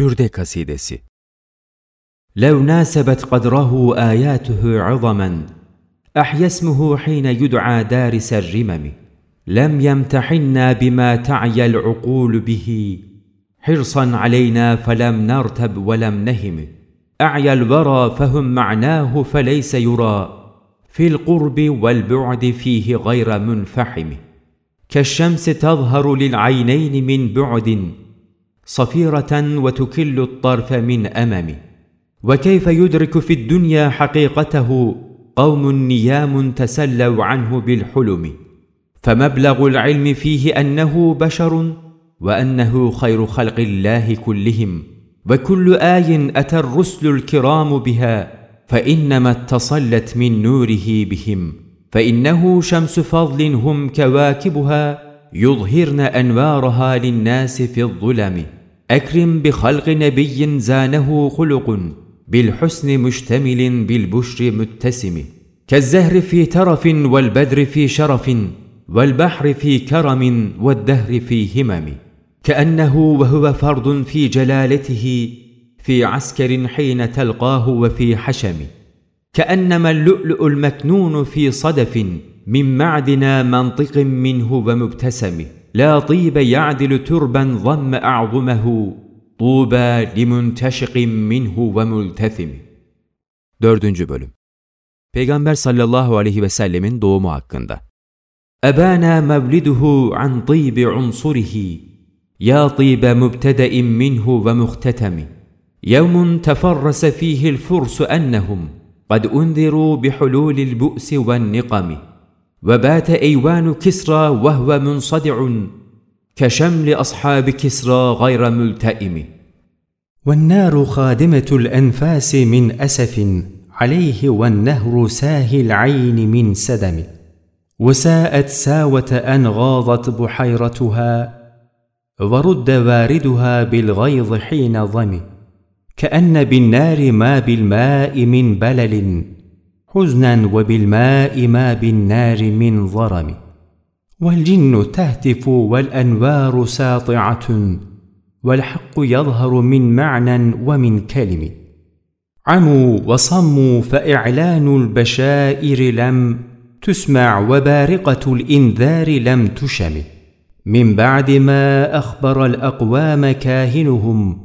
Bürde Kasidesi لو ناسبت قدره آياته عظما أحيا اسمه حين يدعى دارس الرمم لم يمتحنا بما تعيا العقول به. حرصا علينا فلم نرتب ولم نهم. أعيا الورى فهم معناه فليس يرى. في القرب والبعد فيه غير منفحم. كالشمس تظهر للعينين من بعد صفيرة وتكل الطرف من أمم وكيف يدرك في الدنيا حقيقته؟ قوم نيام تسلوا عنه بالحلم. فمبلغ العلم فيه أنه بشر وأنه خير خلق الله كلهم. وكل آي أتى الرسل الكرام بها فإنما اتصلت من نوره بهم. فإنه شمس فضل هم كواكبها يظهرن أنوارها للناس في الظلم. أكرم بخلق نبي زانه خلق بالحسن مشتمل بالبشر متسم. كالزهر في ترف والبدر في شرف والبحر في كرم والدهر في همم. كأنه وهو فرد في جلالته في عسكر حين تلقاه وفي حشم. كأنما اللؤلؤ المكنون في صدف من معدنا منطق منه ومبتسم. لا طيب يعدل تربا ضم أعظمه طوبى لمنتشق منه وملتثم. Dördüncü Bölüm. Peygamber sallallahu aleyhi ve sellemin doğumu hakkında. أبانا مولده عن طيب عنصره يا طيب مبتدأ منه ومختتم. يوم تفرس فيه الفرس أنهم قد أنذروا بحلول البؤس والنقم. وبات أيوان كسرى وهو منصدع كشمل أصحاب كسرى غير ملتئم. والنار خادمة الأنفاس من أسف عليه والنهر ساهي العين من سدم. وساءت ساوة أن غاضت بحيرتها ورد واردها بالغيظ حين ظم. كأن بالنار ما بالماء من بلل. حزنا وبالماء ما بالنار من ضرم والجن تهتف والأنوار ساطعة والحق يظهر من معنى ومن كلم. عموا وصموا فإعلان البشائر لم تسمع وبارقة الإنذار لم تشم. من بعد ما أخبر الأقوام كاهنهم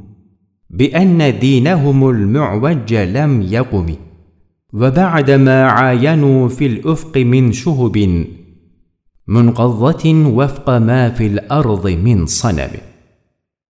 بأن دينهم المعوج لم يقم. وبعدما عاينوا في الأفق من شهب منقضة وفق ما في الأرض من صنم.